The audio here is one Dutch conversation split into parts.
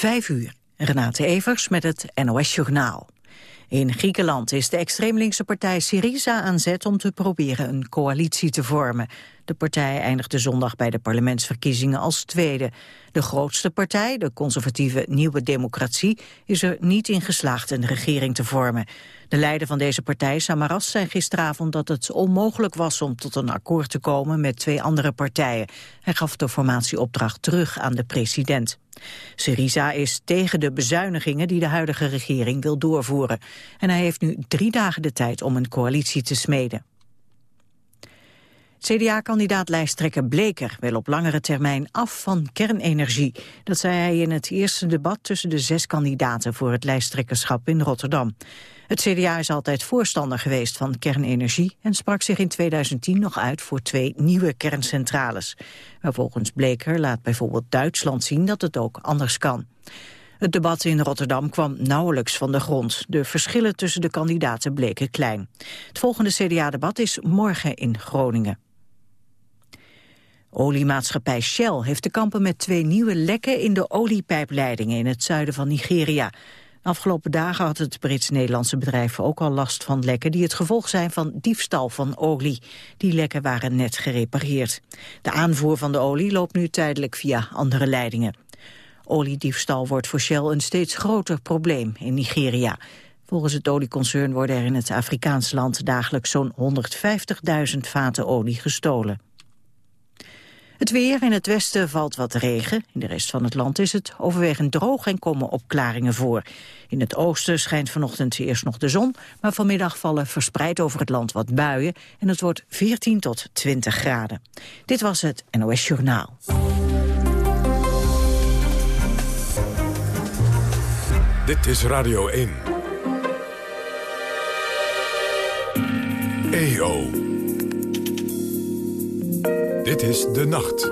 Vijf uur. Renate Evers met het NOS Journaal. In Griekenland is de extreemlinkse partij Syriza aan zet om te proberen een coalitie te vormen. De partij eindigde zondag bij de parlementsverkiezingen als tweede. De grootste partij, de conservatieve Nieuwe Democratie, is er niet in geslaagd een regering te vormen. De leider van deze partij, Samaras, zei gisteravond dat het onmogelijk was om tot een akkoord te komen met twee andere partijen. Hij gaf de formatieopdracht terug aan de president. Syriza is tegen de bezuinigingen die de huidige regering wil doorvoeren. En hij heeft nu drie dagen de tijd om een coalitie te smeden. CDA-kandidaat lijsttrekker Bleker wil op langere termijn af van kernenergie. Dat zei hij in het eerste debat tussen de zes kandidaten voor het lijsttrekkerschap in Rotterdam. Het CDA is altijd voorstander geweest van kernenergie en sprak zich in 2010 nog uit voor twee nieuwe kerncentrales. Maar volgens Bleker laat bijvoorbeeld Duitsland zien dat het ook anders kan. Het debat in Rotterdam kwam nauwelijks van de grond. De verschillen tussen de kandidaten bleken klein. Het volgende CDA-debat is morgen in Groningen. Oliemaatschappij Shell heeft te kampen met twee nieuwe lekken in de oliepijpleidingen in het zuiden van Nigeria. Afgelopen dagen had het Brits-Nederlandse bedrijf ook al last van lekken die het gevolg zijn van diefstal van olie. Die lekken waren net gerepareerd. De aanvoer van de olie loopt nu tijdelijk via andere leidingen. Oliediefstal wordt voor Shell een steeds groter probleem in Nigeria. Volgens het olieconcern worden er in het Afrikaanse land dagelijks zo'n 150.000 vaten olie gestolen. Het weer in het westen valt wat regen. In de rest van het land is het overwegend droog en komen opklaringen voor. In het oosten schijnt vanochtend eerst nog de zon... maar vanmiddag vallen verspreid over het land wat buien... en het wordt 14 tot 20 graden. Dit was het NOS Journaal. Dit is Radio 1. EO. Dit is De Nacht.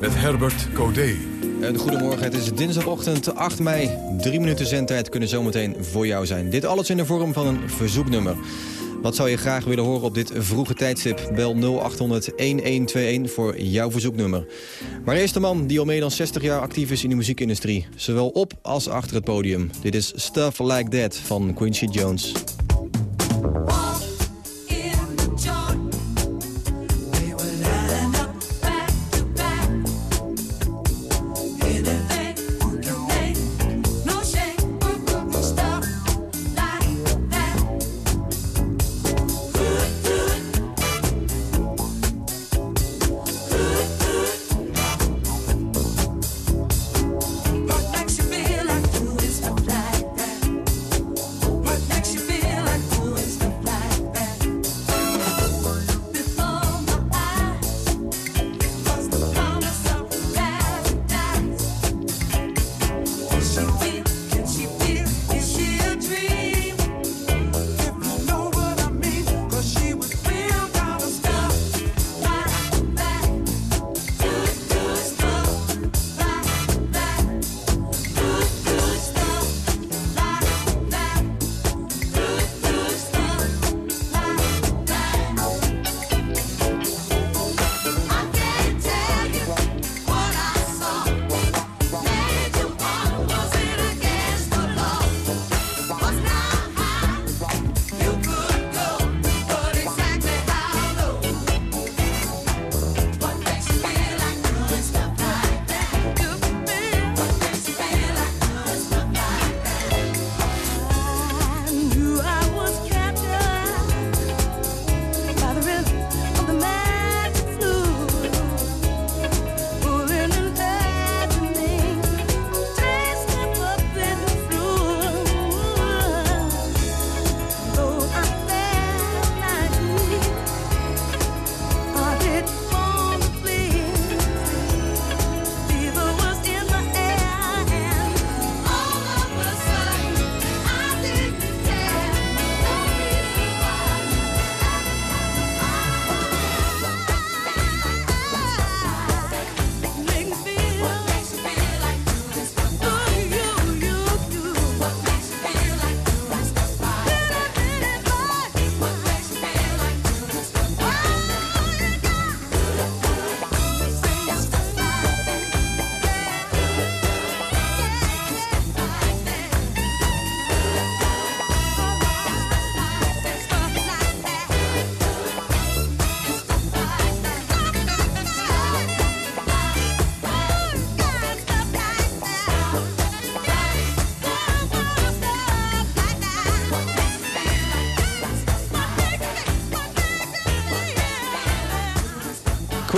Met Herbert Codé. En goedemorgen, het is dinsdagochtend 8 mei. Drie minuten zendtijd kunnen zometeen voor jou zijn. Dit alles in de vorm van een verzoeknummer. Wat zou je graag willen horen op dit vroege tijdstip? Bel 0800-1121 voor jouw verzoeknummer. Maar eerst de man die al meer dan 60 jaar actief is in de muziekindustrie. Zowel op als achter het podium. Dit is Stuff Like That van Quincy Jones.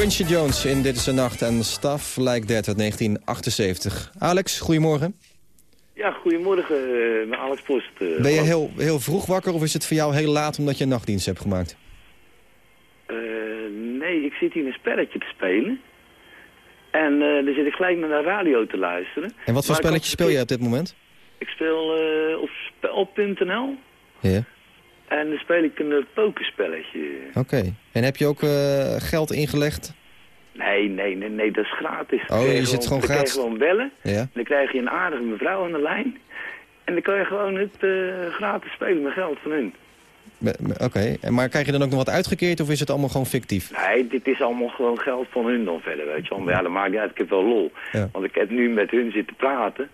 Quincy Jones in Dit is de Nacht en Like That uit 1978. Alex, goedemorgen. Ja, goedemorgen, uh, Alex Post. Uh, ben je heel, heel vroeg wakker of is het voor jou heel laat omdat je een nachtdienst hebt gemaakt? Uh, nee, ik zit hier een spelletje te spelen. En dan zit ik gelijk naar de radio te luisteren. En wat voor spelletje speel je op dit moment? Ik speel op spel.nl. Ja. En dan speel ik een pokerspelletje. Oké. En heb je ook geld ingelegd? Nee, nee, nee, nee, dat is gratis. Oh, je zit gewoon gratis? Dan krijg je gewoon bellen. Ja. Dan krijg je een aardige mevrouw aan de lijn. En dan kan je gewoon het uh, gratis spelen met geld van hun. Oké, okay. maar krijg je dan ook nog wat uitgekeerd of is het allemaal gewoon fictief? Nee, dit is allemaal gewoon geld van hun dan verder, weet je wel. Maar ja, dat maakt niet uit, ik heb wel lol. Ja. Want ik heb nu met hun zitten praten.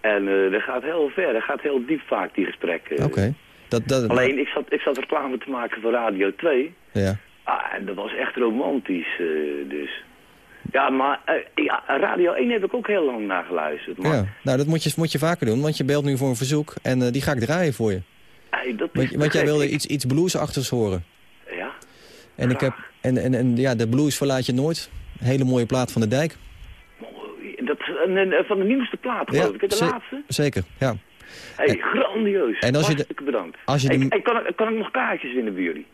En uh, dat gaat heel ver, dat gaat heel diep vaak, die gesprekken. Oké. Okay. Dat, dat... Alleen, ik zat, ik zat reclame te maken voor Radio 2. Ja. Ah, en dat was echt romantisch, uh, dus... Ja, maar uh, ja, Radio 1 heb ik ook heel lang naar geluisterd. Maar... Ja, nou dat moet je, moet je vaker doen, want je belt nu voor een verzoek en uh, die ga ik draaien voor je. Hey, dat want, want jij wilde iets, iets bluesachtigs horen. Ja, en, ik heb, en, en, en ja, de blues verlaat je nooit. Hele mooie plaat van de dijk. Dat, van de nieuwste plaat, geloof ik, de laatste? Zeker, ja. Hey, grandioos. En als je Hartstikke bedankt. Als je hey, de... hey, kan, ik, kan ik nog kaartjes winnen bij jullie?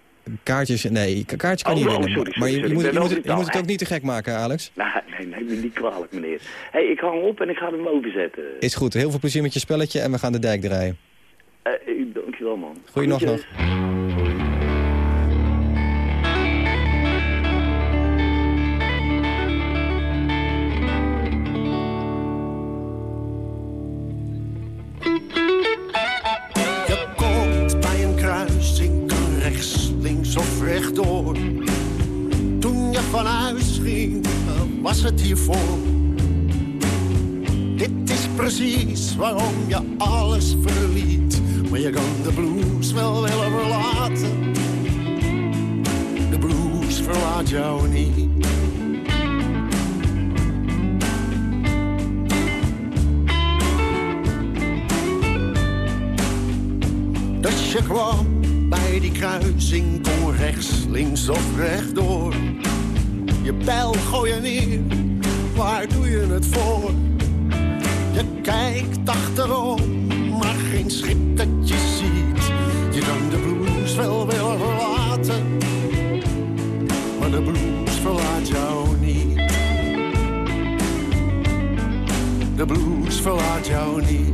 Kaartjes, nee, kaartjes kan oh, niet oh, winnen. Sorry, sorry, maar je, sorry, je, moet, je, moet, het, je moet het ook niet te gek maken, Alex. Nee, nee, nee, nee niet kwalijk, meneer. hey, ik hang op en ik ga hem overzetten. Is goed, heel veel plezier met je spelletje en we gaan de dijk draaien. Uh, dankjewel, man. Goeienacht nog. Rechtdoor. Toen je van huis ging, was het hiervoor. Dit is precies waarom je alles verliet. Maar je kan de blues wel willen verlaten. De blues verlaat jou niet. Dus je kwam bij die kruising kon rechts, links of rechtdoor. Je bijl gooi je neer, waar doe je het voor? Je kijkt achterom, maar geen schip dat je ziet. Je kan de blues wel willen verlaten, maar de blues verlaat jou niet. De blues verlaat jou niet.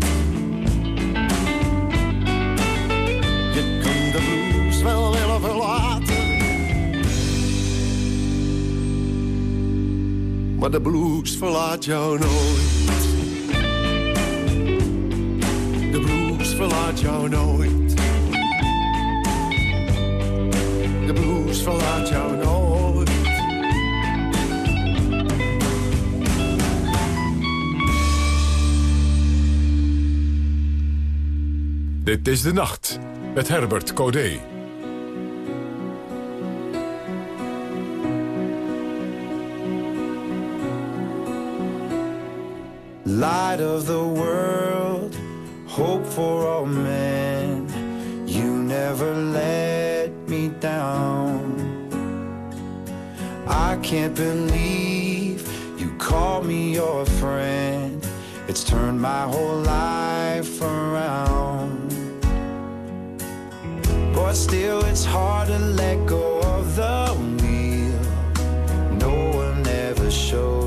maar de blues verlaat jou nooit. De blues verlaat jou nooit. De blues verlaat jou nooit. Dit is de nacht met Herbert Codé. light of the world, hope for all men. You never let me down. I can't believe you call me your friend. It's turned my whole life around. But still, it's hard to let go of the wheel. No one ever showed.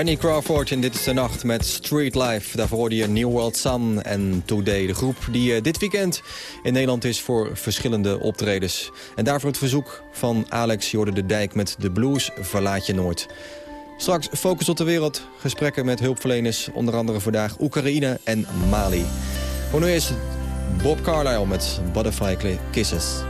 Randy Crawford in Dit is de Nacht met Street Life. Daarvoor hoorde je New World Sun en Today. De groep die uh, dit weekend in Nederland is voor verschillende optredens. En daarvoor het verzoek van Alex Jorde de Dijk met de blues Verlaat je nooit. Straks focus op de wereld. Gesprekken met hulpverleners. Onder andere vandaag Oekraïne en Mali. Voor nu is Bob Carlyle met Butterfly Kisses.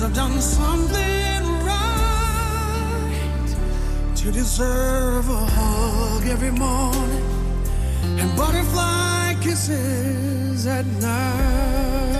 have done something right to deserve a hug every morning and butterfly kisses at night.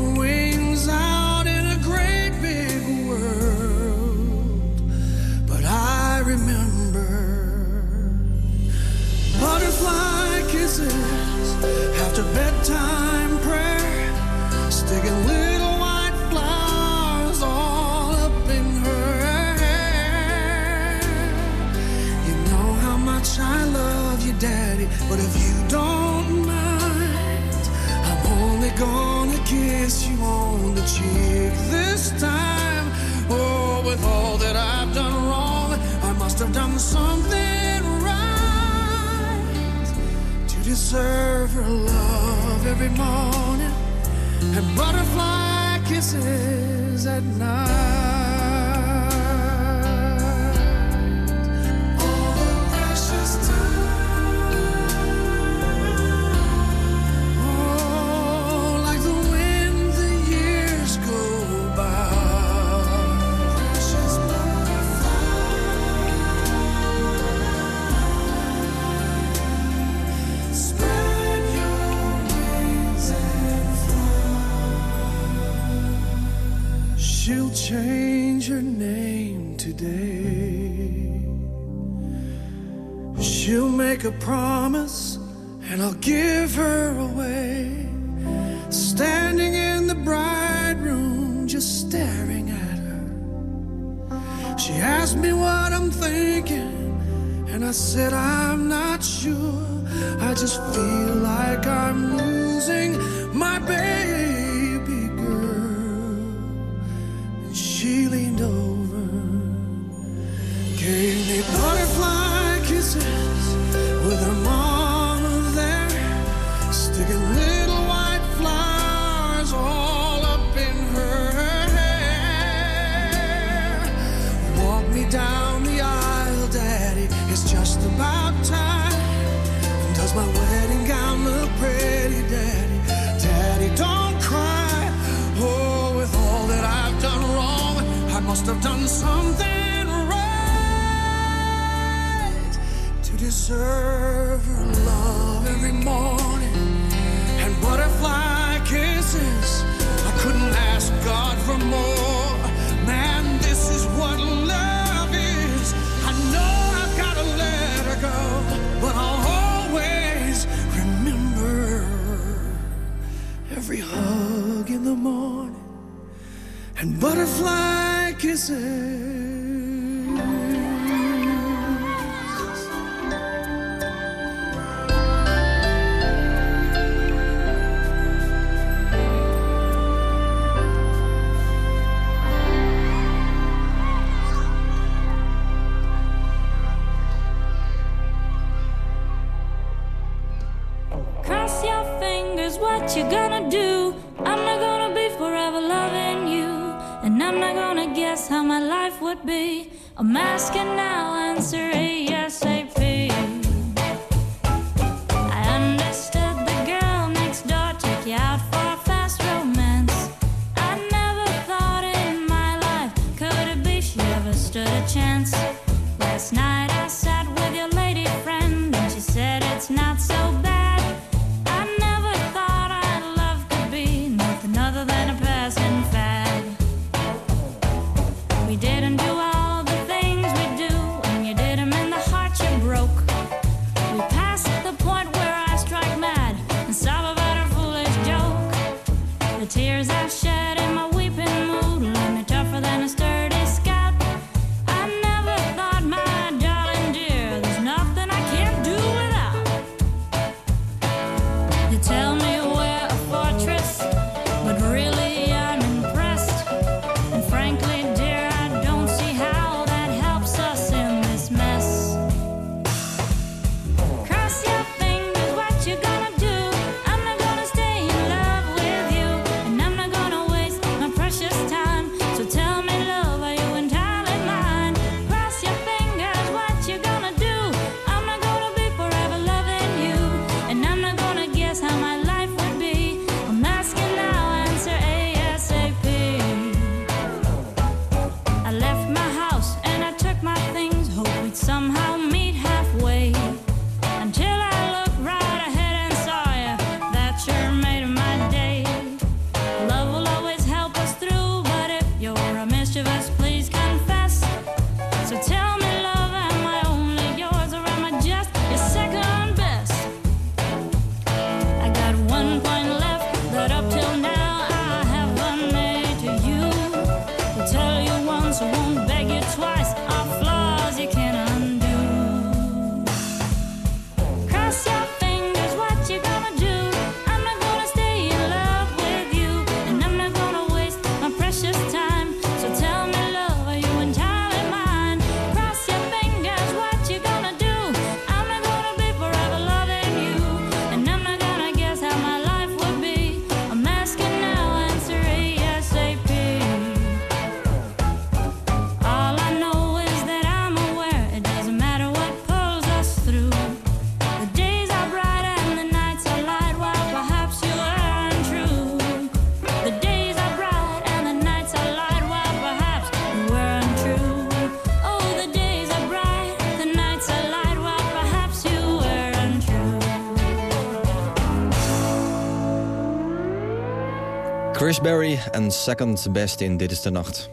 Berry en Second Best in Dit is de Nacht.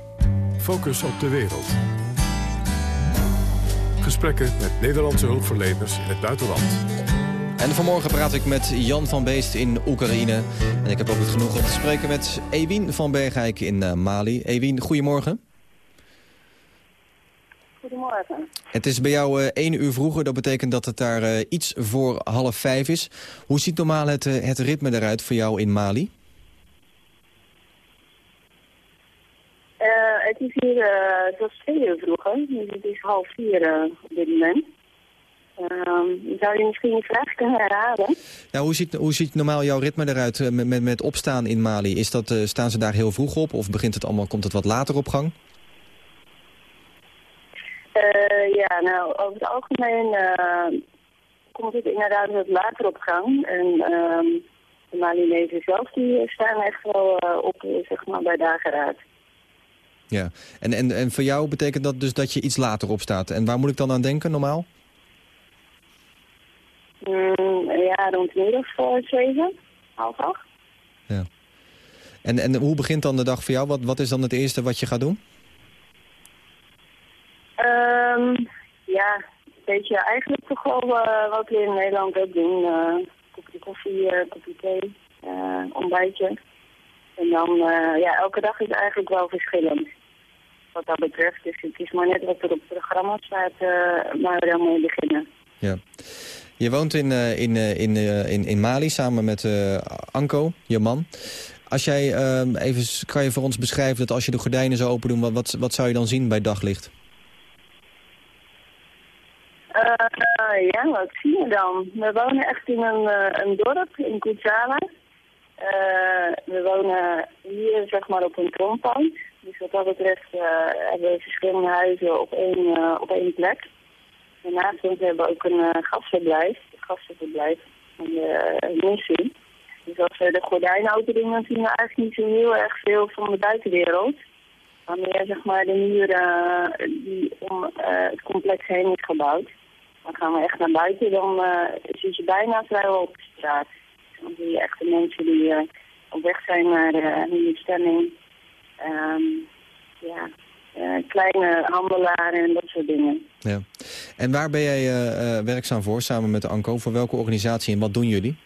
Focus op de wereld. Gesprekken met Nederlandse hulpverleners in het buitenland. En vanmorgen praat ik met Jan van Beest in Oekraïne. En ik heb ook het genoeg om te spreken met Ewien van Bergijk in eh, Mali. Ewien, goedemorgen. Goedemorgen. Het is bij jou eh, één uur vroeger, dat betekent dat het daar eh, iets voor half vijf is. Hoe ziet normaal het, het ritme eruit voor jou in Mali? Eh, het is hier, eh, het was twee uur vroeger, dus het is half vier eh, op dit moment. Ehm, zou je misschien je vraag kunnen herhalen? Nou, hoe, ziet, hoe ziet normaal jouw ritme eruit met, met, met opstaan in Mali? Is dat, staan ze daar heel vroeg op of begint het allemaal, komt het wat later op gang? Ja, nou, over het algemeen komt het inderdaad wat later op gang. En ehm, de Malinezen zelf die staan echt wel op, zeg maar, bij dageraad. Ja, en, en, en voor jou betekent dat dus dat je iets later opstaat. En waar moet ik dan aan denken normaal? Mm, ja, rond middag voor zeven, half acht. Ja. En, en hoe begint dan de dag voor jou? Wat, wat is dan het eerste wat je gaat doen? Ehm, ja, weet je, eigenlijk toch wel eh, wat we in Nederland ook doen. eh kopje koffie, eh, kopje thee, ontbijtje. En dan, ja, elke dag is eigenlijk wel verschillend. Wat dat betreft. Dus het is maar net wat er op het programma staat, uh, waar we dan mee beginnen. Ja. Je woont in, uh, in, in, in, in Mali samen met Anko, je man. Als jij ehm, even, kan je voor ons beschrijven dat als je de gordijnen zou open doen, wat, wat, zou je dan zien bij daglicht? Ja, wat zie je dan? We wonen echt in een, een dorp, in Kutsala. Uh, we wonen hier zeg maar op een compound. Dus wat dat betreft uh, hebben we verschillende huizen op één, uh, op één plek. Daarnaast hebben we ook een gastverblijf, gastenverblijf van de missie. Dus als we de gordijnen open dan zien we eigenlijk niet zo heel erg veel van de buitenwereld. Wanneer zeg maar de muren die om het complex heen is gebouwd. Dan gaan we echt naar buiten, dan zie je bijna vrijwel op de straat. Dan zie je echt de mensen die uh, op weg zijn naar uh, hun bestemming. Um, ja, uh, kleine handelaren en dat soort dingen. Ja. En waar ben jij werkzaam voor, samen met de ANCO? Voor welke organisatie en wat doen jullie?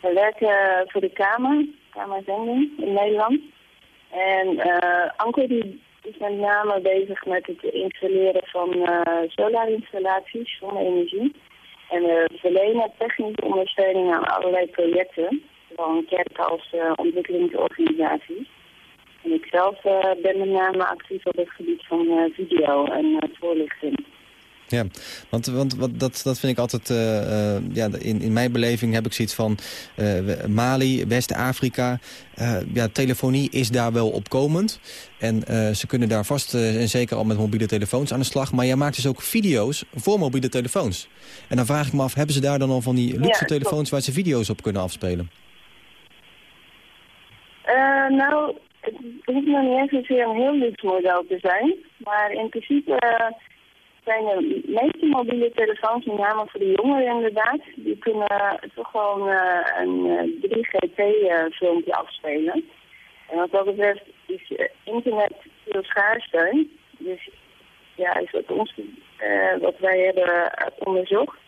We werken voor de Kamer, Kamerzending in Nederland. En ANCO die is met name bezig met het installeren van solarinstallaties, zonne-energie. En we verlenen technische ondersteuning aan allerlei projecten, zowel in kerken als uh, ontwikkelingsorganisaties. En ik zelf uh, ben met name actief op het gebied van video en voorlichting. Ja, want, want wat, dat, dat vind ik altijd, uh, uh, ja, in, in mijn beleving heb ik zoiets van uh, Mali, West-Afrika. ja, telefonie is daar wel opkomend. En ze kunnen daar vast en zeker al met mobiele telefoons aan de slag. Maar jij maakt dus ook video's voor mobiele telefoons. En dan vraag ik me af, hebben ze daar dan al van die luxe ja, telefoons waar ze video's op kunnen afspelen? nou, het hoeft nog niet eens zozeer een heel luxe model te zijn. Maar in principe zijn de meeste mobiele telefoons, met name voor de jongeren inderdaad, die kunnen toch gewoon uh, een 3GP-filmpje afspelen. En wat dat betreft is internet veel schaarster. Dus ja, is wat, ons, wat wij hebben onderzocht,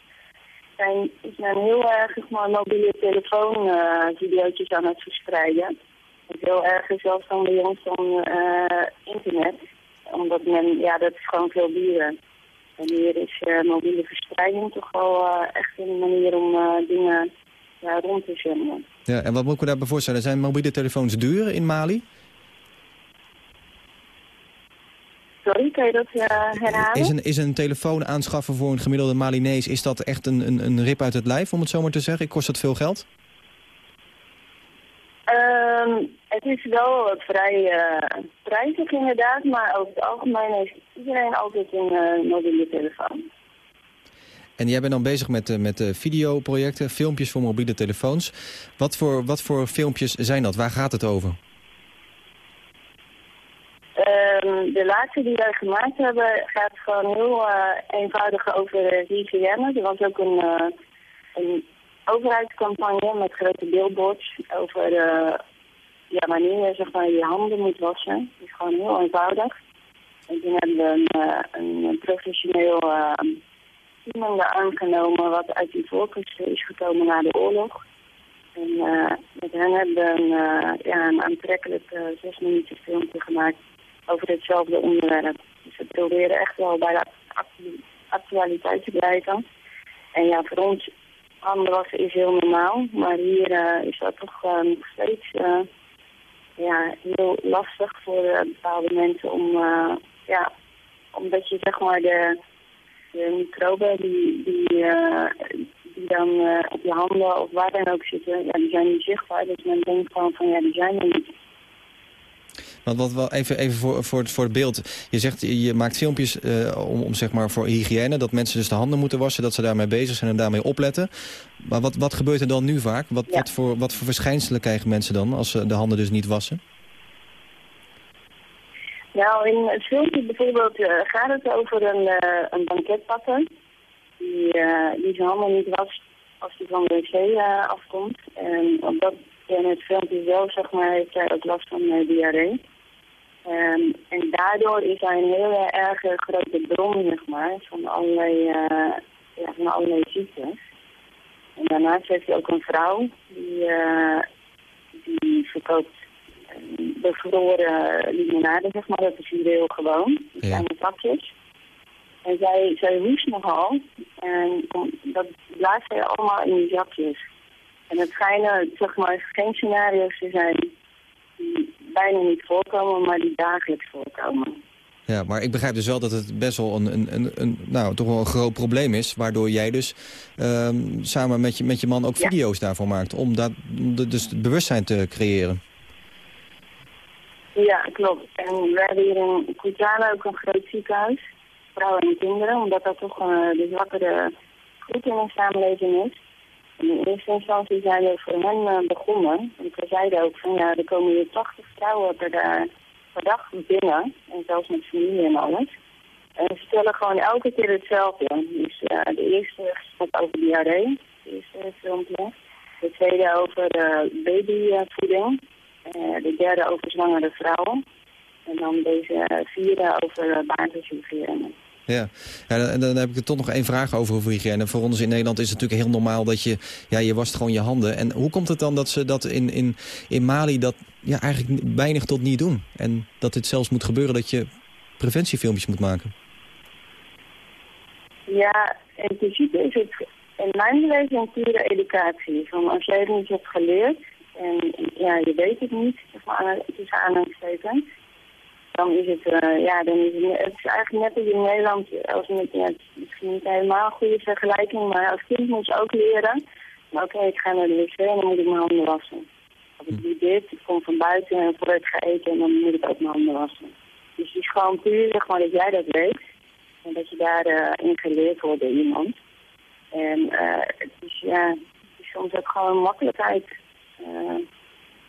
zijn, is men heel erg maar, mobiele telefoonvideo's aan het verspreiden. Heel erg zelfs van de jongens van internet. Omdat men, ja, dat is gewoon veel duurder. En hier is uh, mobiele verspreiding toch wel uh, echt een manier om uh, dingen ja, rond te zenden. Ja, en wat moet ik me daarbij voorstellen? Zijn mobiele telefoons duur in Mali? Sorry, kan je dat herhalen? Is een, is een telefoon aanschaffen voor een gemiddelde Malinees... is dat echt een, een, een rip uit het lijf, om het zo maar te zeggen? Kost dat veel geld? Um, het is wel vrij uh, prijzig inderdaad, maar over het algemeen heeft iedereen altijd een uh, mobiele telefoon. En jij bent dan bezig met, uh, met videoprojecten, filmpjes voor mobiele telefoons. Wat voor, wat voor filmpjes zijn dat? Waar gaat het over? Um, de laatste die wij gemaakt hebben gaat gewoon heel eenvoudig over hygiëne. Er was ook een, een overheidscampagne met grote billboards over uh, ja, wanneer je zeg maar, je handen moet wassen. Het is gewoon heel eenvoudig. En toen hebben een, uh, een professioneel uh, team aangenomen wat uit die voorkust is gekomen na de oorlog. En uh, met hen hebben we een, ja, een aantrekkelijk zes minuten filmpje gemaakt over hetzelfde onderwerp. Dus we proberen echt wel bij de actualiteit te blijven. En ja, voor ons wassen is heel normaal, maar hier uh, is dat toch uh, nog steeds uh, ja, heel lastig voor bepaalde mensen om, ja, omdat je zeg maar de, de microben die, die, die dan op je handen of waar dan ook zitten, ja, die zijn niet zichtbaar. Dus men denkt gewoon van ja, die zijn er niet. Want wat wel even, even voor, voor, het, voor het beeld. Je zegt, je maakt filmpjes uh, om, om zeg maar voor hygiëne. Dat mensen dus de handen moeten wassen. Dat ze daarmee bezig zijn en daarmee opletten. Maar wat, wat gebeurt er dan nu vaak? Wat, wat, voor, wat voor verschijnselen krijgen mensen dan als ze de handen dus niet wassen? Nou, in het filmpje bijvoorbeeld uh, gaat het over een, uh, een banketbakker. Die, die zijn niet wast als hij van de wc afkomt. En op dat in het filmpje zelf, zeg maar, heeft hij ook last van diarree. Um, en daardoor is hij een hele erg grote bron, zeg maar, van allerlei, uh, ja, van allerlei ziektes. En daarnaast heeft hij ook een vrouw die, uh, verkoopt eh, bevroren limonade, zeg maar. Dat is hier heel gewoon. Ja. zijn de pakjes. En zij, zij hoest nogal. En dat blaast zij allemaal in die zakjes. En het schijnen, zeg maar, geen scenario's te zijn die bijna niet voorkomen, maar die dagelijks voorkomen. Ja, maar ik begrijp dus wel dat het best wel een, een, een, een nou, toch wel een groot probleem is. Waardoor jij dus ehm, samen met je, met je man ook Ja. video's daarvoor maakt. Om, dat, om de, dus het bewustzijn te creëren. Ja, klopt. En we hebben hier in Kutjala ook een groot ziekenhuis. Vrouwen en kinderen, omdat dat toch eh, de zwakkere groep in de samenleving is. In eerste instantie zijn we voor hen eh, begonnen. En we zeiden ook van ja, er komen hier 80 vrouwen per, da- per dag binnen. En zelfs met familie en alles. En ze stellen gewoon elke keer hetzelfde. Dus eh, de eerste gaat over diarree, het eerste filmpje. De tweede over eh, babyvoeding. Eh, de derde over zwangere vrouwen. En dan deze eh, vierde over uh, baarversuffleringen. Ja, ja dan, dan heb ik er toch nog één vraag over over hygiëne. Voor ons in Nederland is het natuurlijk heel normaal dat je... Ja, je wast gewoon je handen. En hoe komt het dan dat ze dat in, in, in Mali dat ja, eigenlijk weinig tot niet doen? En dat dit zelfs moet gebeuren dat je preventiefilmpjes moet maken? Ja, in principe is het in mijn beleving een pure educatie. Van als jij het niet hebt geleerd en ja, je weet het niet, zeg maar, tussen aanhalingstekens, dan is het, eh, ja, dan is het, het is eigenlijk net als in Nederland, als met, ja, het is misschien niet helemaal een goede vergelijking, maar als kind moet je ook leren, maar oké, ik ga naar de wc en dan moet ik mijn handen wassen. Als ik doe dit, ik kom van buiten en voordat ik ga eten, dan moet ik ook mijn handen wassen. Dus het is gewoon puur, zeg maar, dat jij dat weet. En dat je daarin in geleerd wordt door iemand. En eh, het is ja, het is soms ook gewoon makkelijkheid. Eh,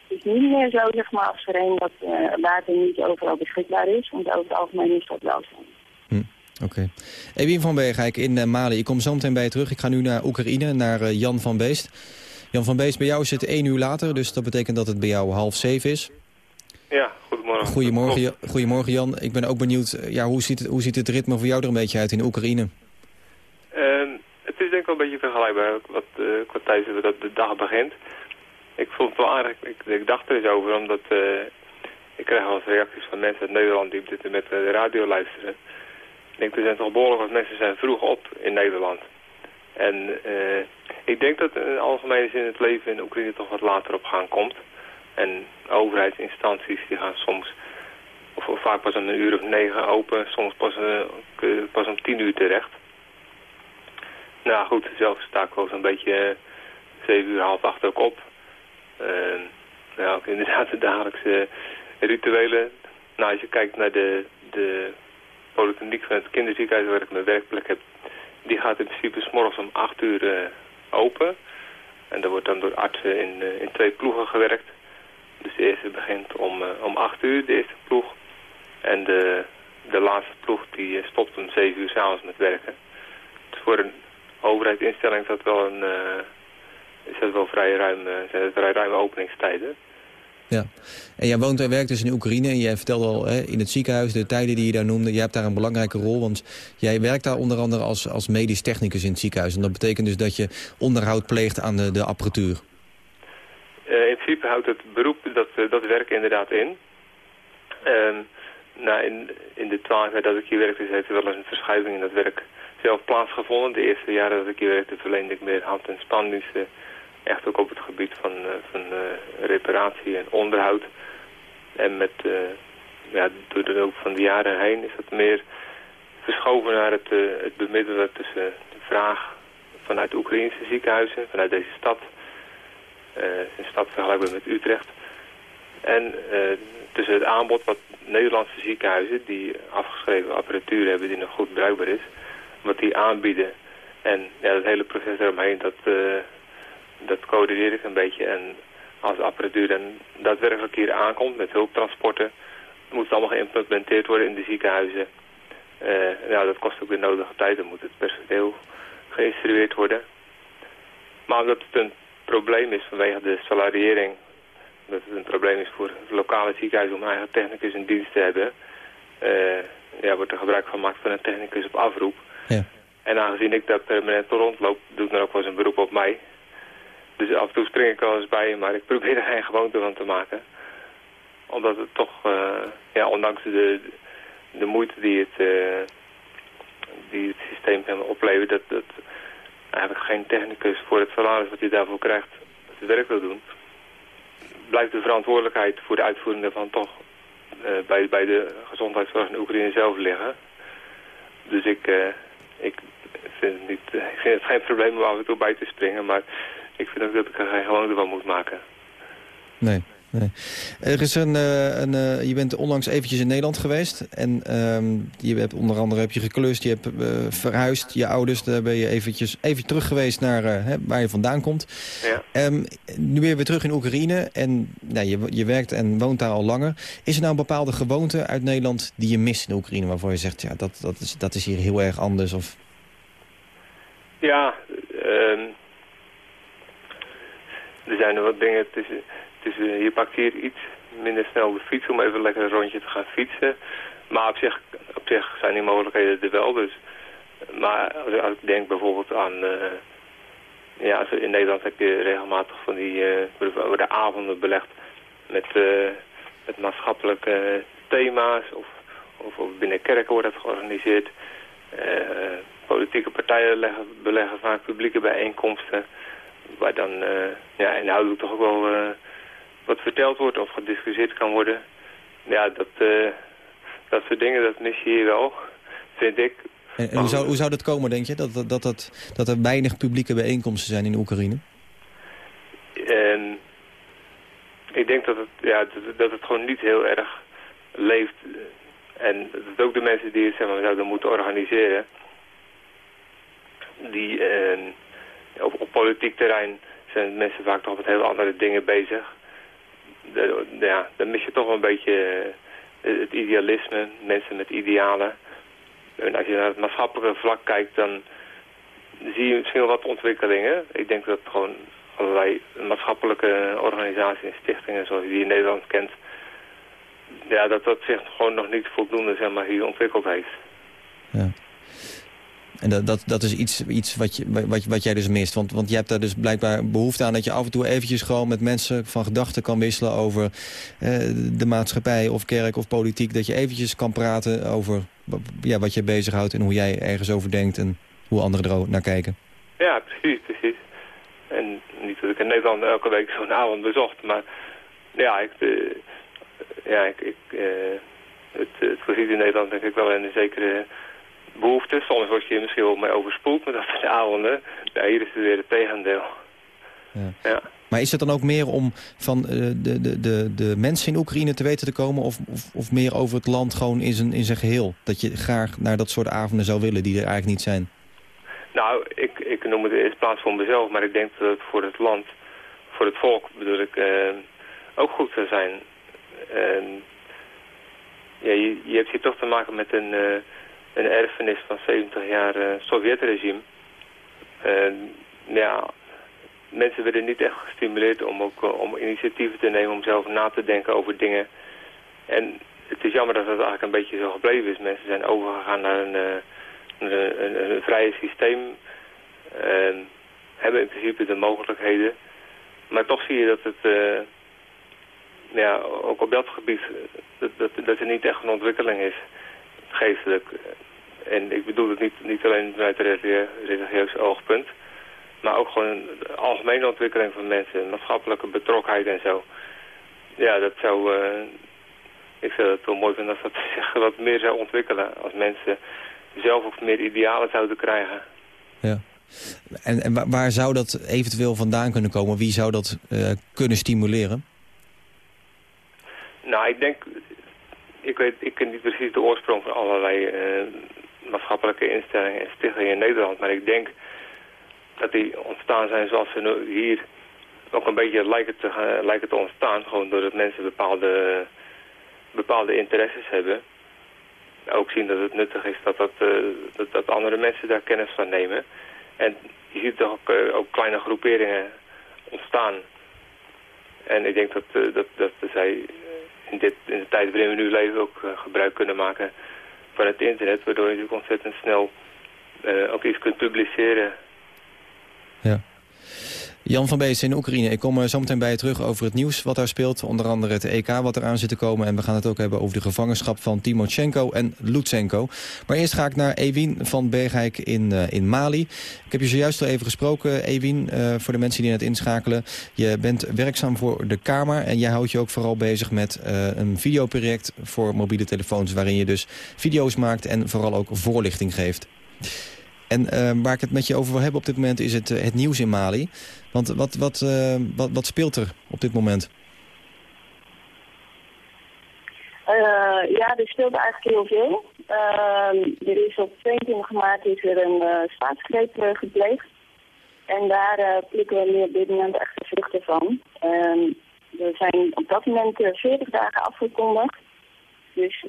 het is niet meer zo, zeg maar, als voorheen dat eh, water niet overal beschikbaar is. Want over het algemeen is dat wel zo. Oké. Okay. Wim van Bergijk in uh, Mali. Ik kom zo meteen bij je terug. Ik ga nu naar Oekraïne, naar uh, Jan van Beest. Jan van Beest, bij jou zit één uur later. Dus dat betekent dat het bij jou half zeven is. Ja, goedemorgen. Goedemorgen, goedemorgen Jan. Ik ben ook benieuwd, ja, hoe, ziet het, hoe ziet het ritme voor jou er een beetje uit in Oekraïne? Uh, het is denk ik wel een beetje vergelijkbaar wat, uh, qua tijd dat de dag begint. Ik vond het wel aardig, ik, ik dacht er eens over, omdat uh, ik krijg wel reacties van mensen uit Nederland die op dit met de radio luisteren. Ik denk, er zijn toch behoorlijk wat mensen zijn vroeg op in Nederland. En uh, ik denk dat in algemene zin het leven in Oekraïne toch wat later op gang komt. En overheidsinstanties die gaan soms, vaak pas om een uur of negen open, soms pas, uh, pas om tien uur terecht. Nou goed, zelf sta ik wel zo'n beetje uh, zeven uur, half acht ook op. Nou, ook inderdaad de dagelijkse rituelen. Nou, als je kijkt naar de, de polykliniek van het kinderziekenhuis waar ik mijn werkplek heb, die gaat in principe morgens om acht uur uh, open. En daar wordt dan door artsen in, uh, in twee ploegen gewerkt. Dus de eerste begint om, uh, om 8 uur, de eerste ploeg. En de, de laatste ploeg die stopt om 7 uur s'avonds met werken. Dus voor een overheidsinstelling is dat wel, een, is dat wel vrij ruim, zijn het vrij ruime openingstijden. Ja, en jij woont en werkt dus in Oekraïne en jij vertelde al hè, in het ziekenhuis de tijden die je daar noemde. Jij hebt daar een belangrijke rol, want jij werkt daar onder andere als, als medisch technicus in het ziekenhuis. En dat betekent dus dat je onderhoud pleegt aan de, de apparatuur. Uh, in principe houdt het beroep dat, uh, dat werk inderdaad in. Uh, nou, in, in de twaalf jaar dat ik hier werkte, heeft er wel eens een verschuiving in dat werk zelf plaatsgevonden. De eerste jaren dat ik hier werkte verleende ik meer hand- en spandiensten. Echt ook op het gebied van, uh, van reparatie en onderhoud. En met, ja, door de loop van de jaren heen is dat meer verschoven naar het, het bemiddelen tussen de vraag vanuit Oekraïnse ziekenhuizen, vanuit deze stad... Een stad vergelijkbaar met Utrecht. En tussen het aanbod wat Nederlandse ziekenhuizen die afgeschreven apparatuur hebben die nog goed bruikbaar is, wat die aanbieden. En ja, het hele proces eromheen, dat, dat coördineer ik een beetje. En als de apparatuur dan daadwerkelijk hier aankomt met hulptransporten, moet het allemaal geïmplementeerd worden in de ziekenhuizen. ja, dat kost ook de nodige tijd, dan moet het personeel geïnstrueerd worden. Maar omdat het een probleem is vanwege de salariering. Dat het een probleem is voor lokale ziekenhuizen om eigen technicus in dienst te hebben. Uh, ja, wordt er gebruik van gemaakt van een technicus op afroep. Ja. En aangezien ik daar permanent rondloop, doe ik dan ook wel eens een beroep op mij. Dus af en toe spring ik wel eens bij, maar ik probeer er geen gewoonte van te maken. Omdat het toch, uh, ja, ondanks de, de moeite die het, uh, die het systeem kan opleveren, dat, dat eigenlijk geen technicus voor het salaris wat hij daarvoor krijgt het werk wil doen, blijft de verantwoordelijkheid voor de uitvoering daarvan toch uh, bij, bij de gezondheidszorg in Oekraïne zelf liggen. Dus ik, ik, vind het niet, ik vind het geen probleem om af en toe bij te springen, maar ik vind ook dat ik er geen gewoonte van moet maken. Nee. Nee. Er is een, uh, een uh, je bent onlangs eventjes in Nederland geweest. En um, je hebt onder andere heb je geklust, je hebt uh, verhuisd, je ouders. Daar ben je eventjes even terug geweest naar hè, waar je vandaan komt. Ja. Um, nu ben je weer terug in Oekraïne en nou, je, je werkt en woont daar al langer. Is er nou een bepaalde gewoonte uit Nederland die je mist in Oekraïne? Waarvoor je zegt, ja, dat, dat, is, dat is hier heel erg anders? Of... Ja, um, er zijn er wat dingen tussen. Uh, je pakt hier iets minder snel de fiets om even lekker een rondje te gaan fietsen. Maar op zich, op zich zijn die mogelijkheden er wel. Dus. Maar als, ik denk bijvoorbeeld aan... Uh, ja, in Nederland heb je regelmatig van die uh, worden avonden belegd met, met maatschappelijke thema's. Of, of, of, binnen kerken wordt dat georganiseerd. politieke partijen leggen, beleggen vaak publieke bijeenkomsten waar dan uh, ja, inhoudelijk toch ook wel uh, wat verteld wordt of gediscussieerd kan worden. Ja, dat, uh, dat soort dingen, dat mis je hier wel, vind ik. En, en hoe, zou, hoe zou dat komen, denk je? Dat, dat, dat, dat, dat er weinig publieke bijeenkomsten zijn in Oekraïne? En ik denk dat het, ja, dat, het gewoon niet heel erg leeft. En dat ook de mensen die het zeg maar, zouden moeten organiseren... die op, politiek terrein zijn mensen vaak toch met heel andere dingen bezig. Ja, dan mis je toch een beetje uh, het idealisme, mensen met idealen. En als je naar het maatschappelijke vlak kijkt, dan zie je misschien wel wat ontwikkelingen. Ik denk dat gewoon allerlei maatschappelijke organisaties en stichtingen zoals je die in Nederland kent, ja, dat dat zich gewoon nog niet voldoende zeg maar, hier ontwikkeld heeft. Ja. En dat, dat, dat is iets, iets wat, je, wat, wat jij dus mist. Want, want je hebt daar dus blijkbaar behoefte aan dat je af en toe eventjes gewoon met mensen van gedachten kan wisselen over eh, de maatschappij of kerk of politiek. Dat je eventjes kan praten over ja, wat je bezighoudt en hoe jij ergens over denkt en hoe anderen er naar kijken. Ja, precies, precies. En niet dat ik in Nederland elke week zo'n avond bezocht, maar ja, ik, uh, ja, ik, ik uh, het, het in Nederland denk ik wel in een zekere behoefte. Soms word je misschien wel mee overspoeld met dat soort avonden. Ja, hier is het weer het tegendeel. Ja. ja. Maar is het dan ook meer om van uh, de, de, de, de mensen in Oekraïne te weten te komen... Of, of, of, meer over het land gewoon in zijn, in zijn geheel? Dat je graag naar dat soort avonden zou willen die er eigenlijk niet zijn? Nou, ik, ik noem het in plaats voor mezelf, maar ik denk dat het voor het land, voor het volk bedoel ik, uh, ook goed zou zijn. Uh, ja, je, je hebt hier toch te maken met een eh, een erfenis van 70 jaar uh, Sovjetregime. Ja, mensen werden niet echt gestimuleerd om ook uh, om initiatieven te nemen om zelf na te denken over dingen. En het is jammer dat het eigenlijk een beetje zo gebleven is. Mensen zijn overgegaan naar een, uh, een, vrije systeem. En hebben in principe de mogelijkheden. Maar toch zie je dat het ja, ook op dat gebied dat, dat, dat er niet echt een ontwikkeling is geestelijk. En ik bedoel het niet, niet alleen vanuit een religieus oogpunt. Maar ook gewoon de algemene ontwikkeling van mensen. Maatschappelijke betrokkenheid en zo. Ja, dat zou... Uh, ik zou het wel mooi vinden als dat zich wat meer zou ontwikkelen. Als mensen zelf ook meer idealen zouden krijgen. Ja. En, en waar zou dat eventueel vandaan kunnen komen? Wie zou dat uh, kunnen stimuleren? Nou, ik denk ik, weet, ik ken niet precies de oorsprong van allerlei uh, maatschappelijke instellingen en stichtingen in Nederland. Maar ik denk dat die ontstaan zijn zoals ze nu hier ook een beetje lijken te, lijken te ontstaan. Gewoon doordat mensen bepaalde, bepaalde interesses hebben. Ook zien dat het nuttig is dat, dat, uh, dat, dat, andere mensen daar kennis van nemen. En je ziet toch ook, ook kleine groeperingen ontstaan. En ik denk dat, dat, dat zij in, dit, in de tijd waarin we nu leven ook uh, gebruik kunnen maken van het internet. Waardoor je natuurlijk ontzettend snel uh, ook iets kunt publiceren. Ja. Jan van Bees in Oekraïne. Ik kom eh, zo meteen bij je terug over het nieuws wat daar speelt. Onder andere het EK wat eraan zit te komen. En we gaan het ook hebben over de gevangenschap van Timoshenko en Lutsenko. Maar eerst ga ik naar Ewin van Bergijk in, uh, in Mali. Ik heb je zojuist al even gesproken, Ewin, uh, voor de mensen die net inschakelen. Je bent werkzaam voor de Kamer en jij houdt je ook vooral bezig met een videoproject voor mobiele telefoons... waarin je dus video's maakt en vooral ook voorlichting geeft. En waar ik het met je over wil hebben op dit moment is het, het nieuws in Mali. Want wat, wat, uh, wat, wat speelt er op dit moment? ja, er speelt eigenlijk heel veel. Ehm, er is op 22 maart is er een staatsgreep gepleegd. En daar plukken we nu op dit moment echt de vruchten van. er zijn op dat moment 40 dagen afgekondigd. Dus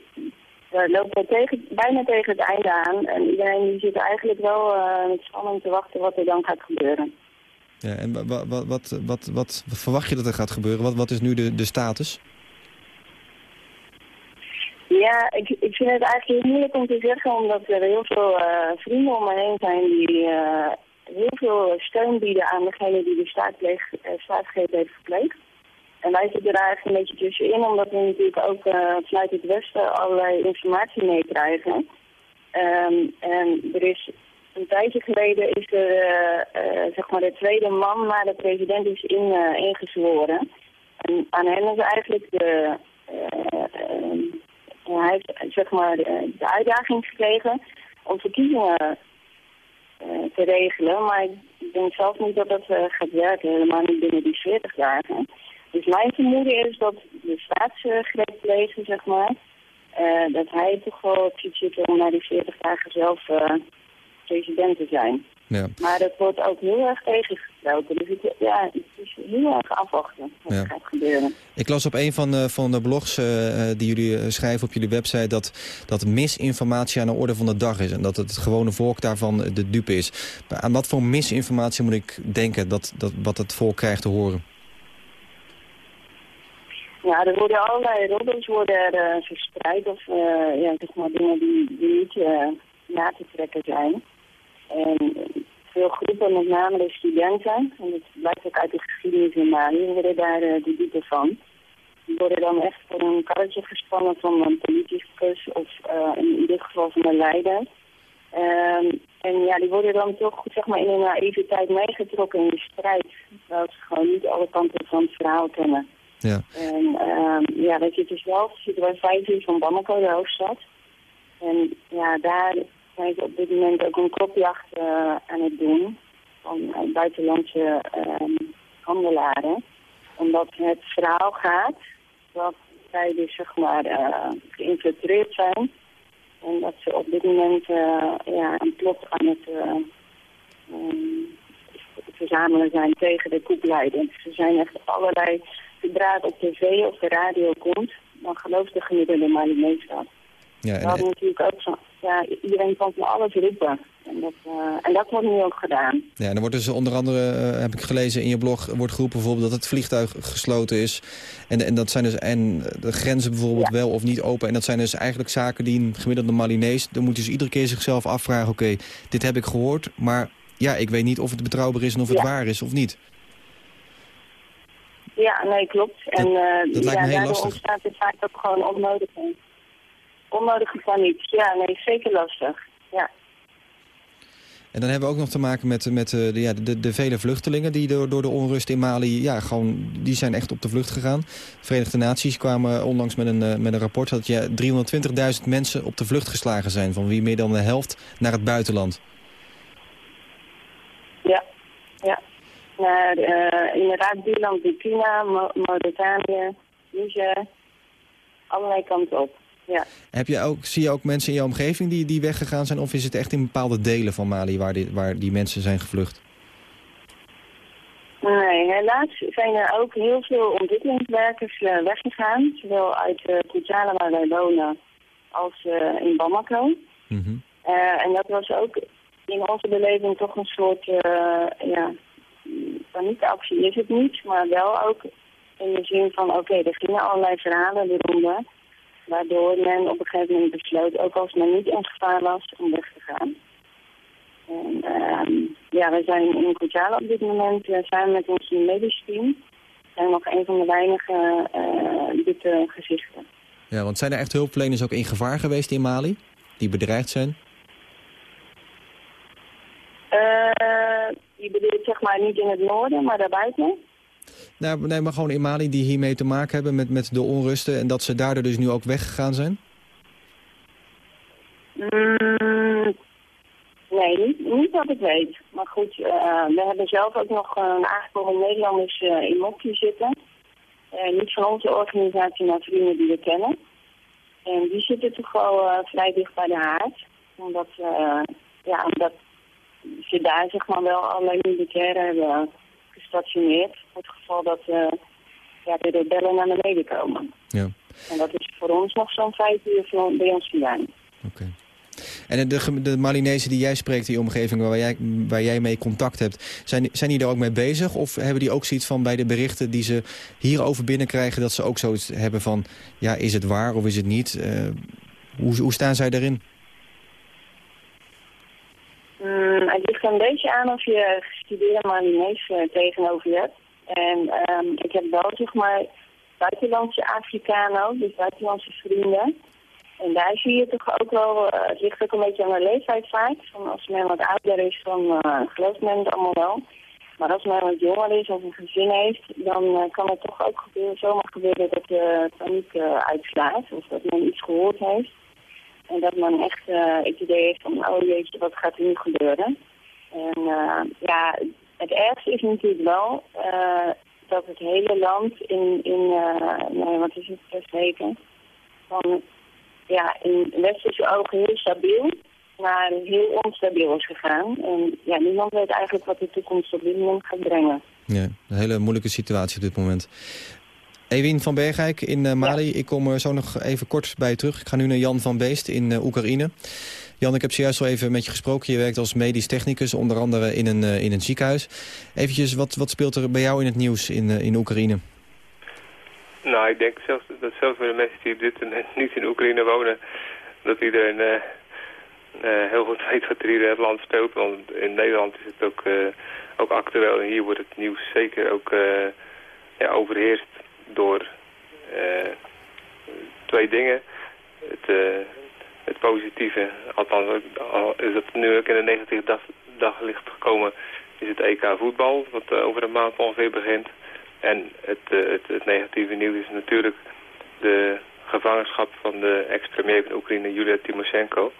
we lopen tegen, bijna tegen het einde aan. En iedereen zit eigenlijk wel met spanning te wachten wat er dan gaat gebeuren. Ja, en wat, wat, wat, wat, wat verwacht je dat er gaat gebeuren? Wat, wat is nu de, de status? Ja, ik, ik vind het eigenlijk moeilijk om te zeggen, omdat er heel veel uh, vrienden om me heen zijn die uh, heel veel steun bieden aan degene die de staatsgreep heeft gepleegd. En wij zitten daar eigenlijk een beetje tussenin, omdat we natuurlijk ook uh, vanuit het westen allerlei informatie meekrijgen. Um, en er is een tijdje geleden is er uh, uh, zeg maar de tweede man naar de president is in, ingezworen. En aan hem is eigenlijk de, hij heeft zeg maar de, uitdaging gekregen om verkiezingen te regelen. Maar ik denk zelf niet dat dat gaat werken, helemaal niet binnen die 40 dagen. Dus mijn vermoeden is dat de staatsgreepleger, zeg maar, dat hij toch wel ziet zitten om na die 40 dagen zelf uh, president te zijn. Ja. Maar dat wordt ook heel erg tegengesproken. Dus het, ja, het is heel erg afwachten wat ja. er gaat gebeuren. Ik las op een van, uh, van de blogs uh, die jullie schrijven op jullie website... Dat, dat misinformatie aan de orde van de dag is. En dat het gewone volk daarvan de dupe is. Maar aan wat voor misinformatie moet ik denken dat, dat wat het volk krijgt te horen? Ja, er worden allerlei roddels worden er, uh, verspreid of uh, ja, zeg maar dingen die, die niet na te trekken zijn. En veel groepen, met name de studenten, en dat blijkt ook uit de geschiedenis in Mali, worden daar de diepe van. Die worden dan echt voor een karretje gespannen van een politicus of in ieder geval van een leider. Um, en ja, die worden dan toch zeg maar, in een naïeve tijd meegetrokken in de strijd, terwijl ze gewoon niet alle kanten van het verhaal kennen. Ja. En um, ja, het is wel, zitten wij vijf uur van Bamako, de hoofdstad. En ja, daar zijn ze op dit moment ook een kropjacht uh, aan het doen van uh, buitenlandse um, handelaren. Omdat het verhaal gaat dat zij dus zeg maar uh, geïnfiltreerd zijn. En dat ze op dit moment ja, een plot aan het um, verzamelen zijn tegen de koepleider. Ze zijn echt allerlei zodra het op tv of de radio komt, dan gelooft de gemiddelde Malinees dat. Ja, en... Natuurlijk ook zo, ja, iedereen kan van alles roepen. En dat, uh, en dat wordt nu ook gedaan. Ja, en dan wordt dus onder andere, uh, heb ik gelezen in je blog, wordt geroepen bijvoorbeeld dat het vliegtuig gesloten is. En, en dat zijn dus en de grenzen bijvoorbeeld ja. wel of niet open. En dat zijn dus eigenlijk zaken die een gemiddelde Malinees, dan moet je dus iedere keer zichzelf afvragen, oké, okay, dit heb ik gehoord, maar ja, ik weet niet of het betrouwbaar is en of het waar is of niet. Ja, nee, klopt. En uh, dat lijkt me heel lastig. ontstaat er vaak ook gewoon onnodige, onnodige paniek. Ja, nee, zeker lastig. Ja. En dan hebben we ook nog te maken met, met de, ja, de, de vele vluchtelingen die door, door de onrust in Mali, ja, gewoon, die zijn echt op de vlucht gegaan. De Verenigde Naties kwamen onlangs met een, met een rapport dat ja, 320.000 mensen op de vlucht geslagen zijn, van wie meer dan de helft naar het buitenland. Ja, ja naar uh, inderdaad buurland Burkina, Mauritanië, Niger, allerlei kanten op. Ja. Heb je ook, zie je ook mensen in je omgeving die, die weggegaan zijn? Of is het echt in bepaalde delen van Mali waar die, waar die mensen zijn gevlucht? Nee, helaas zijn er ook heel veel ontwikkelingswerkers uh, weggegaan. Zowel uit uh, Kutjala waar wij wonen als uh, in Bamako. Mm -hmm. en dat was ook in onze beleving toch een soort ja, paniekactie is het niet, maar wel ook in de zin van, oké, okay, er gingen allerlei verhalen de ronde, waardoor men op een gegeven moment besloot, ook als men niet in gevaar was, om weg te gaan. En um, ja, we zijn in Kutjala op dit moment uh, samen met ons medisch team. Zijn nog een van de weinige uh, witte gezichten. Ja, want zijn er echt hulpverleners ook in gevaar geweest in Mali? Die bedreigd zijn? Uh, je bedoelt zeg maar niet in het noorden, maar daarbuiten? Nou, nee, maar gewoon in Mali die hiermee te maken hebben met, met de onrusten... en dat ze daardoor dus nu ook weggegaan zijn? Mm, nee, niet, niet wat ik weet. Maar goed, uh, we hebben zelf ook nog een aangekomen Nederlanders uh, in Mokje zitten. Uh, niet van onze organisatie, maar vrienden die we kennen. En die zitten toch wel vrij dicht bij de haard. Omdat, ja, omdat ze daar zeg maar wel allerlei militairen hebben gestationeerd. Voor het geval dat uh, ja, de rebellen naar beneden komen. Ja. En dat is voor ons nog zo'n vijf uur van, bij ons vandaan. Oké. En de, de Malinezen die jij spreekt, die omgeving waar jij, waar jij mee contact hebt... Zijn, zijn die er ook mee bezig? Of hebben die ook zoiets van bij de berichten die ze hierover binnenkrijgen... dat ze ook zoiets hebben van, ja, is het waar of is het niet? Uh, hoe, hoe staan zij daarin? Mm, het ligt een beetje aan of je gestudeerde Malinees uh, tegenover je hebt. En um, ik heb wel, zeg maar, buitenlandse Afrikanen dus buitenlandse vrienden. En daar zie je toch ook wel, uh, het ligt ook een beetje aan de leeftijd vaak. Als men wat ouder is, dan uh, gelooft men het allemaal wel. Maar als men wat jonger is of een gezin heeft, dan uh, kan het toch ook gebeuren, zomaar gebeuren dat de paniek uitslaat. Of dat men iets gehoord heeft. En dat men echt uh, het idee heeft van, oh jeetje, wat gaat er nu gebeuren? En uh, ja, het ergste is natuurlijk wel uh, dat het hele land in, in nee, wat is het vergeten? Van, ja, in westerse ogen heel stabiel naar heel onstabiel is gegaan. En ja, niemand weet eigenlijk wat de toekomst op dit moment gaat brengen. Ja, een hele moeilijke situatie op dit moment. Ewin van Bergijk in uh, Mali. Ik kom er zo nog even kort bij terug. Ik ga nu naar Jan van Beest in uh, Oekraïne. Jan, ik heb zojuist al even met je gesproken. Je werkt als medisch technicus, onder andere in een, in een ziekenhuis. Eventjes, wat, wat speelt er bij jou in het nieuws in, in Oekraïne? Nou, ik denk zelfs, dat zelfs voor de mensen die op dit moment niet in Oekraïne wonen... dat iedereen heel goed weet wat er hier in het land speelt. Want in Nederland is het ook, ook actueel. En hier wordt het nieuws zeker ook ja, overheerst door uh, twee dingen. Het, uh, het positieve, althans al is het nu ook in de negatieve dag, daglicht gekomen, is het EK voetbal, wat uh, over een maand ongeveer begint. En het, het, het, negatieve nieuws is natuurlijk de gevangenschap van de ex-premier van Oekraïne, Julia Timoshenko.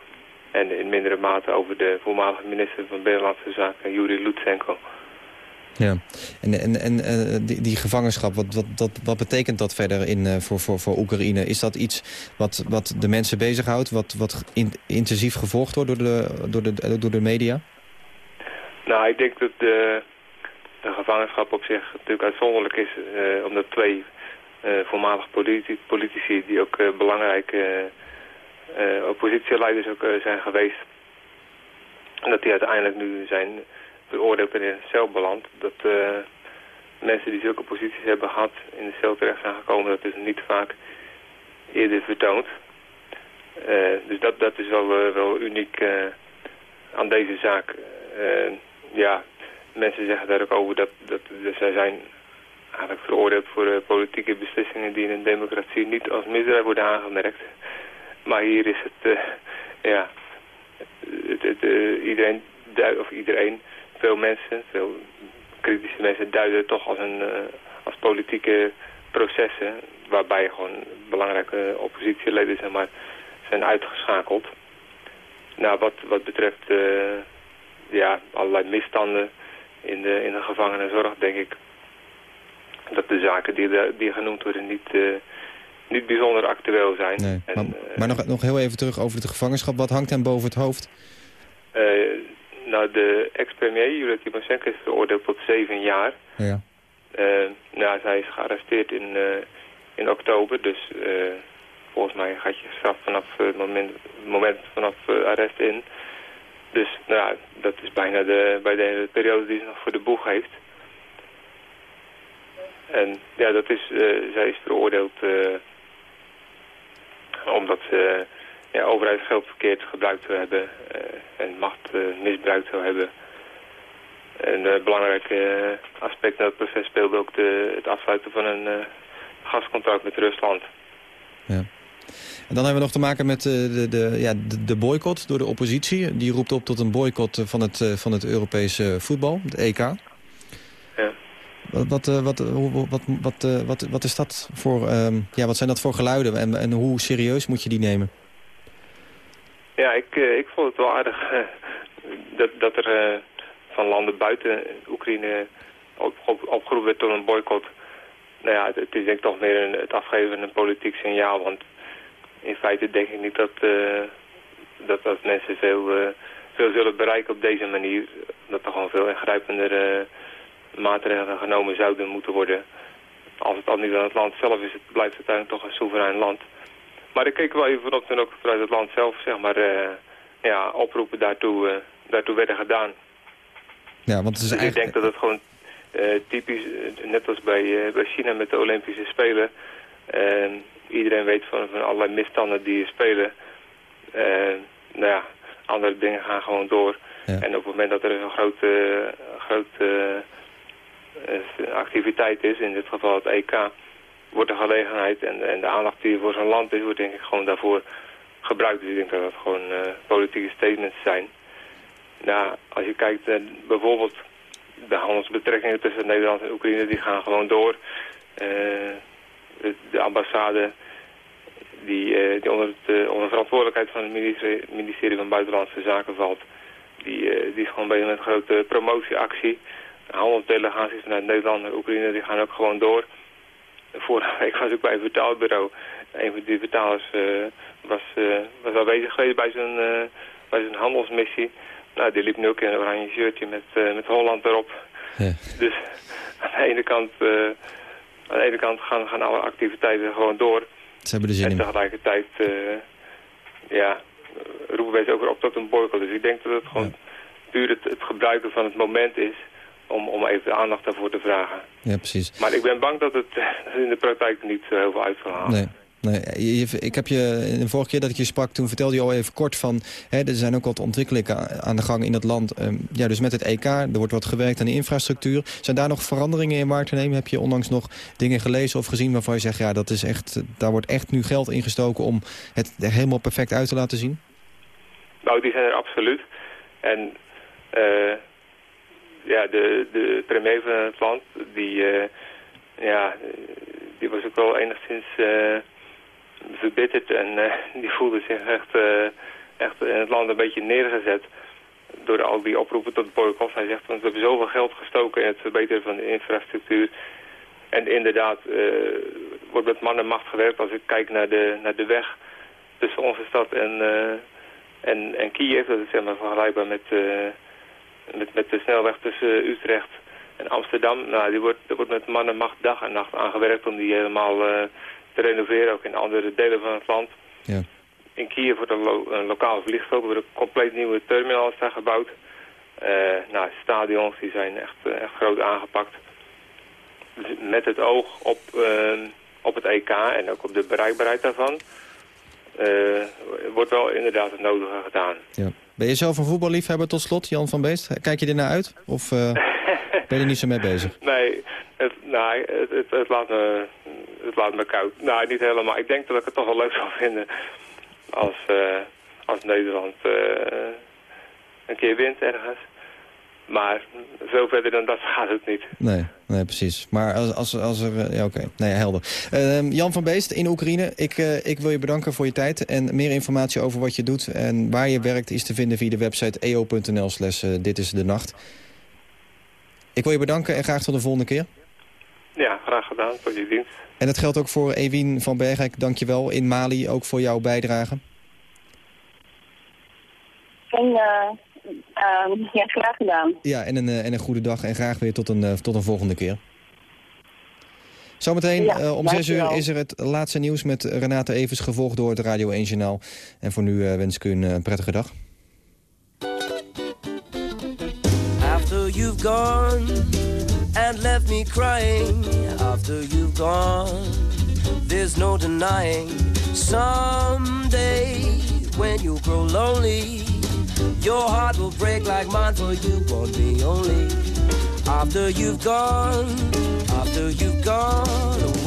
En in mindere mate over de voormalige minister van Binnenlandse Zaken, Yuri Lutsenko. Ja, en, en, en uh, die, gevangenschap, wat, wat, wat, betekent dat verder in, uh, voor, voor, voor Oekraïne? Is dat iets wat, wat de mensen bezighoudt, wat, wat in, intensief gevolgd wordt door de, door, de, door de media? Nou, ik denk dat de, de gevangenschap op zich natuurlijk uitzonderlijk is, uh, omdat twee voormalige politici, politici die ook belangrijke oppositieleiders ook zijn geweest, en dat die uiteindelijk nu zijn veroordeeld en in een cel beland. Dat uh, mensen die zulke posities hebben gehad in de cel terecht zijn gekomen, dat is niet vaak eerder vertoond. Uh, dus dat, dat is wel, uh, wel uniek aan deze zaak. ja, mensen zeggen daar ook over dat, dat, zij zijn eigenlijk veroordeeld voor politieke beslissingen die in een democratie niet als misdrijf worden aangemerkt. Maar hier is het, ja, het, het, iedereen, of iedereen veel mensen, veel kritische mensen duiden toch als, een, uh, als politieke processen... waarbij gewoon belangrijke oppositieleden zeg maar, zijn uitgeschakeld. Nou, wat, wat betreft uh, ja, allerlei misstanden in de, in de gevangenenzorg, denk ik... dat de zaken die, die genoemd worden niet, uh, niet bijzonder actueel zijn. Nee, en, maar, maar nog, nog heel even terug over de gevangenschap. Wat hangt hem boven het hoofd? Nou, de ex-premier Julia Timoshenko is veroordeeld tot zeven jaar. Ja. Uh, nou, zij is gearresteerd in, uh, in oktober, dus uh, volgens mij gaat je straf vanaf het moment, moment vanaf arrest in. Dus nou ja, dat is bijna de, bij de periode die ze nog voor de boeg heeft. En ja, dat is, zij is veroordeeld omdat ze ja, overheidsgeld verkeerd gebruikt zou hebben uh, en macht uh, misbruikt zou hebben. een eh, belangrijk eh, aspect dat proces speelde ook de, het afsluiten van een eh, gascontract met Rusland. Ja. En dan hebben we nog te maken met eh, de, de, ja, de, boycott door de oppositie. Die roept op tot een boycott van het, eh, van het Europese voetbal, het EK. Ja. Wat, wat, eh, wat, wat, wat, eh, wat, wat is dat voor, ehm, ja, wat zijn dat voor geluiden en, en hoe serieus moet je die nemen? Ja, ik, eh, ik vond het wel aardig eh, dat, dat er eh, van landen buiten Oekraïne op, op, opgeroepen werd tot een boycott. Nou ja, het, is denk ik toch meer een, het afgeven van een politiek signaal. Want in feite denk ik niet dat, dat, dat mensen veel, veel zullen bereiken op deze manier. Dat er gewoon veel ingrijpendere maatregelen genomen zouden moeten worden. Als het al niet aan het land zelf is, het blijft het uiteindelijk toch een soeverein land. Maar ik keek wel even op toen ook vanuit het land zelf, zeg maar, eh, ja, oproepen daartoe, eh, daartoe werden gedaan. Ja, want het is Dus ik eigenlijk... denk dat het gewoon eh, typisch, net als bij, bij China met de Olympische Spelen, iedereen weet van, van allerlei misstanden die er spelen. Nou ja, andere dingen gaan gewoon door. Ja. En op het moment dat er een grote, grote activiteit is, in dit geval het EK, wordt de gelegenheid en, en de aandacht die voor zo'n land is, wordt denk ik gewoon daarvoor gebruikt. Dus ik denk dat dat gewoon eh, politieke statements zijn. Nou, als je kijkt bijvoorbeeld de handelsbetrekkingen tussen Nederland en Oekraïne, die gaan gewoon door. Eh, de, de ambassade die, eh, die onder, het, onder verantwoordelijkheid van het ministerie, van Buitenlandse Zaken valt, die, die is gewoon bezig met een grote promotieactie. Handelsdelegaties vanuit Nederland en Oekraïne die gaan ook gewoon door. Vorige week was ik bij een vertaalbureau. Een van die vertalers eh, was, eh, was aanwezig geweest bij zijn, eh, bij zijn handelsmissie. Nou, die liep nu ook in een oranje shirtje met, met Holland erop. Ja. Dus aan de ene kant, aan de ene kant gaan, gaan alle activiteiten gewoon door. Ze hebben er zin En tegelijkertijd ja, roepen wij ze ook weer op tot een boycott. Dus ik denk dat het gewoon puur het, het gebruiken van het moment is om, om even de aandacht daarvoor te vragen. Ja, precies. Maar ik ben bang dat het eh, in de praktijk niet zo heel veel uit zal halen. Nee. Nee, je- ik heb je de vorige keer dat ik je sprak, toen vertelde je al even kort van... Hè, er zijn ook wat ontwikkelingen aan de gang in het land. Ehm, ja, dus met het EK, er wordt wat gewerkt aan de infrastructuur. Zijn daar nog veranderingen in waar te nemen? Heb je onlangs nog dingen gelezen of gezien waarvan je zegt... ja, dat is echt, daar wordt echt nu geld ingestoken om het er helemaal perfect uit te laten zien? Nou, die zijn er absoluut. En eh, ja, de, de premier van het land, die, eh, ja, die was ook wel enigszins eh, verbitterd en eh, die voelde zich echt, echt in het land een beetje neergezet door al die oproepen tot boycott. Hij zegt, want we hebben zoveel geld gestoken in het verbeteren van de infrastructuur. En inderdaad, wordt met man en macht gewerkt als ik kijk naar de, naar de weg tussen onze stad en, en, en Kiev. Dat is zeg maar vergelijkbaar met, met, met de snelweg tussen Utrecht en Amsterdam. Nou, die wordt, er wordt met man en macht dag en nacht aan gewerkt om die helemaal eh, te renoveren, ook in andere delen van het land. Ja. In Kiev wordt een, lo een lokaal vliegveld, er worden compleet nieuwe terminals daar gebouwd. Eh, nou, stadions die zijn echt, eh, echt groot aangepakt. Dus met het oog op, eh, op het EK en ook op de bereikbaarheid daarvan... eh, wordt wel inderdaad het nodige gedaan. Ja. Ben je zelf een voetballiefhebber tot slot, Jan van Beest? Kijk je er naar uit? Of eh, ben je er niet zo mee bezig? Nee, het, nou, het, het, het, laat me, het laat me koud. Nou, niet helemaal. Ik denk dat ik het toch wel leuk zou vinden als, eh, als Nederland een keer wint ergens. Maar veel verder dan dat gaat het niet. Nee, nee precies. Maar als, als, als er... eh, Ja, oké. Nee, helder. Ehm, Jan van Beest in Oekraïne, ik, eh, ik wil je bedanken voor je tijd. En meer informatie over wat je doet en waar je werkt... is te vinden via de website eo.nl slash eh, dit is de nacht. Ik wil je bedanken en graag tot de volgende keer. Ja, graag gedaan. Tot je dienst. En dat geldt ook voor Ewien van Bergijk. Dank je wel. In Mali ook voor jouw bijdrage. En uh, ja, graag gedaan. Ja, en een, eh, en een goede dag en graag weer tot een, eh, tot een volgende keer. Zometeen Ja, eh, om 6 uur is er het laatste nieuws met Renate Evers... gevolgd door het Radio 1 Journaal. En voor nu wens ik u een prettige dag. After you've gone and left me crying, after you've gone, there's no denying. Someday, when you grow lonely, your heart will break like mine, for you want me only. after you've gone, after you've gone away.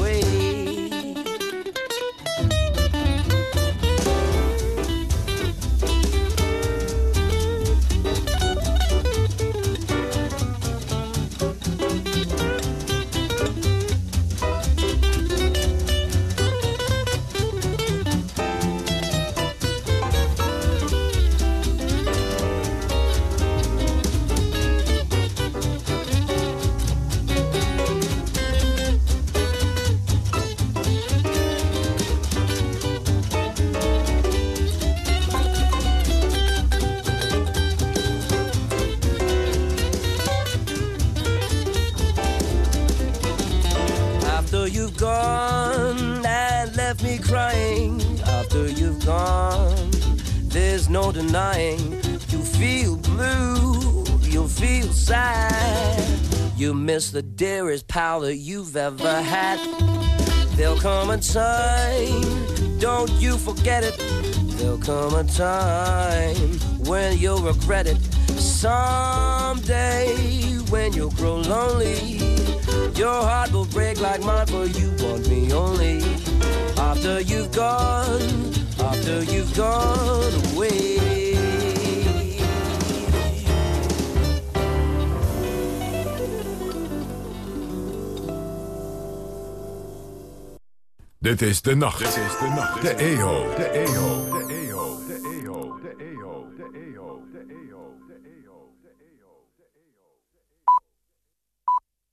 That you've ever had. There'll come a time, don't you forget it. There'll come a time when you'll regret it. Someday when you'll grow lonely, your heart will break like mine, for you want me only. After you've gone, after you've gone away. Dit is de nacht. Dit is de nacht. De EO. De EO.